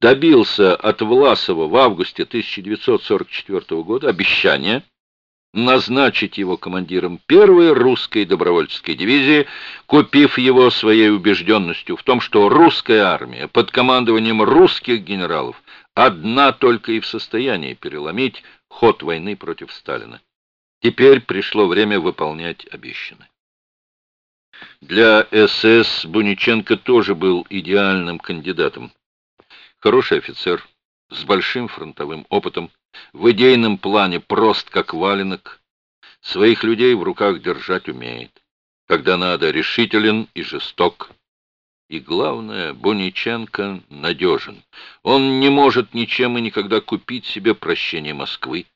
добился от Власова в августе 1944 года обещания назначить его командиром первой русской добровольческой дивизии, купив его своей убежденностью в том, что русская армия под командованием русских генералов одна только и в состоянии переломить ход войны против Сталина. Теперь пришло время выполнять обещанное. Для СС Буниченко тоже был идеальным кандидатом. Хороший офицер, с большим фронтовым опытом, в идейном плане прост как валенок, своих людей в руках держать умеет. Когда надо, решителен и жесток. И главное, Буниченко надежен. Он не может ничем и никогда купить себе прощение Москвы.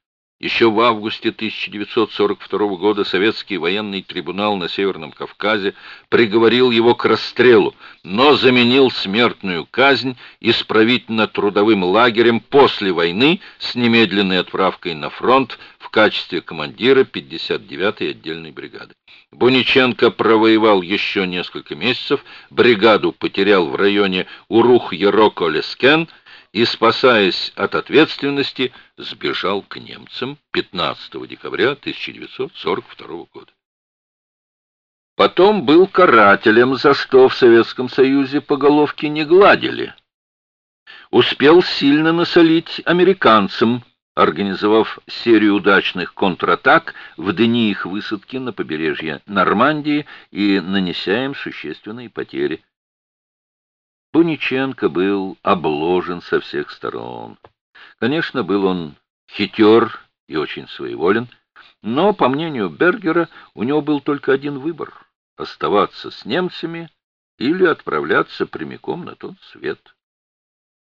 Еще в августе 1942 года советский военный трибунал на Северном Кавказе приговорил его к расстрелу, но заменил смертную казнь исправительно-трудовым лагерем после войны с немедленной отправкой на фронт в качестве командира 59-й отдельной бригады. Буниченко провоевал еще несколько месяцев, бригаду потерял в районе Урух-Яроко-Лескен – и, спасаясь от ответственности, сбежал к немцам 15 декабря 1942 года. Потом был карателем, за что в Советском Союзе по головке не гладили. Успел сильно насолить американцам, организовав серию удачных контратак в дни их высадки на побережье Нормандии и нанеся им существенные потери. Буниченко был обложен со всех сторон. Конечно, был он хитер и очень своеволен, но, по мнению Бергера, у него был только один выбор — оставаться с немцами или отправляться прямиком на тот свет.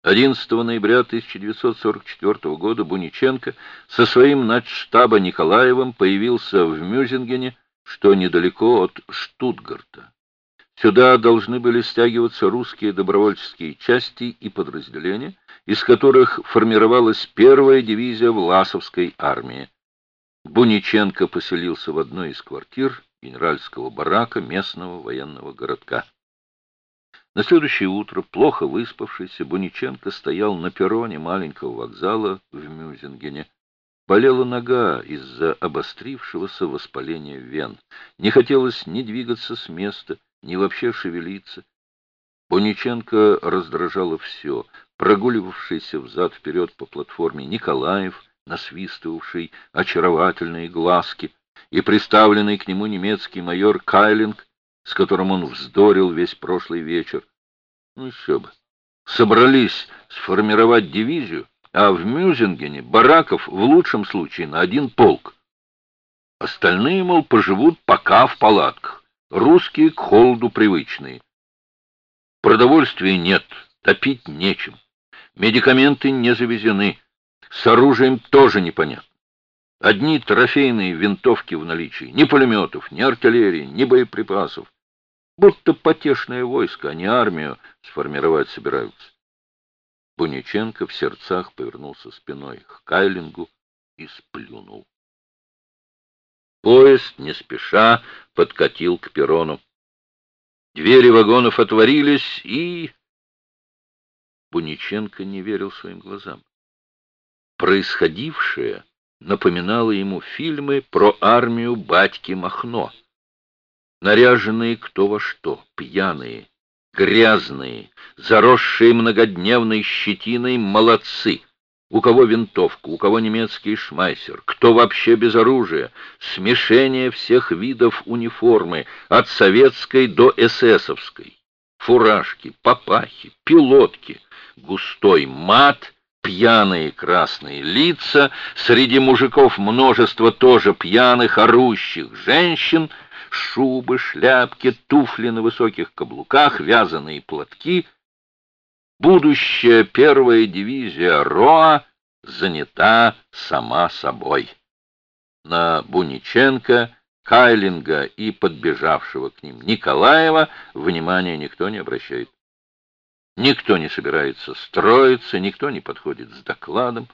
11 ноября 1944 года Буниченко со своим начштаба Николаевым появился в Мюзингене, что недалеко от Штутгарта. Сюда должны были стягиваться русские добровольческие части и подразделения, из которых формировалась первая дивизия Власовской армии. Буниченко поселился в одной из квартир генеральского барака местного военного городка. На следующее утро, плохо выспавшийся, Буниченко стоял на перроне маленького вокзала в Мюзингене. Болела нога из-за обострившегося воспаления вен. Не хотелось ни двигаться с места, ни вообще шевелиться. Буниченко раздражало все. Прогуливавшийся взад-вперед по платформе Николаев, насвистывавший очаровательные глазки, и приставленный к нему немецкий майор Кайлинг, с которым он вздорил весь прошлый вечер. Ну еще бы. Собрались сформировать дивизию, а в Мюзингене бараков в лучшем случае на один полк. Остальные, мол, поживут пока в палатках. Русские к холоду привычные. Продовольствия нет, топить нечем. Медикаменты не завезены. С оружием тоже непонятно. Одни трофейные винтовки в наличии. Ни пулеметов, ни артиллерии, ни боеприпасов. Будто потешное войско, а не армию сформировать собираются. Буниченко в сердцах повернулся спиной к Кайлингу и сплюнул. Поезд, не спеша, подкатил к перрону. Двери вагонов отворились, и... Буниченко не верил своим глазам. Происходившее напоминало ему фильмы про армию батьки Махно. Наряженные кто во что, пьяные, грязные, заросшие многодневной щетиной молодцы — у кого винтовка, у кого немецкий шмайсер, кто вообще без оружия, смешение всех видов униформы, от советской до эсэсовской, фуражки, папахи, пилотки, густой мат, пьяные красные лица, среди мужиков множество тоже пьяных, орущих женщин, шубы, шляпки, туфли на высоких каблуках, вязаные платки — будущая первая дивизия РОА занята сама собой. На Буниченко, Кайлинга и подбежавшего к ним Николаева внимания никто не обращает. Никто не собирается строиться, никто не подходит с докладом.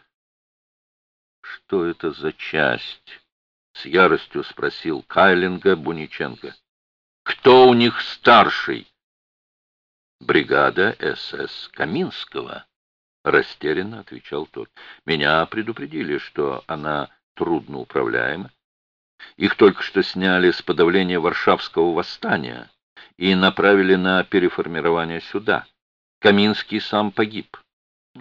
«Что это за часть?» — с яростью спросил Кайлинга Буниченко. «Кто у них старший?» Бригада СС Каминского. Растерянно отвечал тот. Меня предупредили, что она трудноуправляема. Их только что сняли с подавления Варшавского восстания и направили на переформирование сюда. Каминский сам погиб.